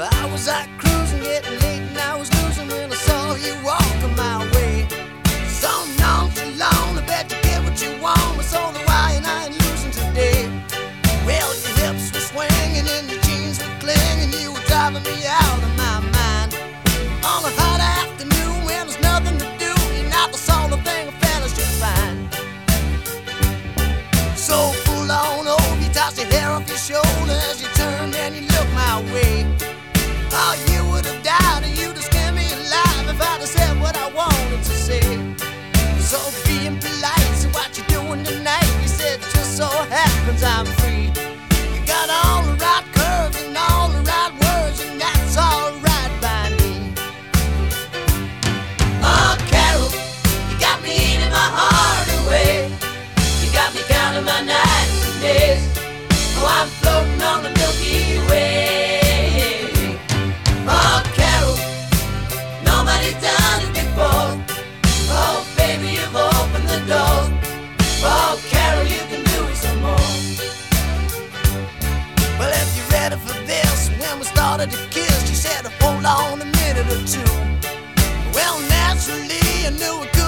I was out cruising, getting late, and I was losing when I saw you walking my way. So nonchalant, I bet you get what you want, but so do I, and I ain't losing today. Well, your hips were swinging and your jeans were clinging, you were driving me out of my mind. On a hot afternoon when there's nothing to do, you're not the sort of thing a fella should find. So full on over, you toss your hair off your shoulders you me counting my nights and days. Oh, I'm floating on the Milky Way. Oh, Carol, nobody's done it before. Oh, baby, you've opened the door. Oh, Carol, you can do it some more. Well, if you're ready for this, when we started to kiss, she said, hold on a minute or two. Well, naturally, I knew it couldn't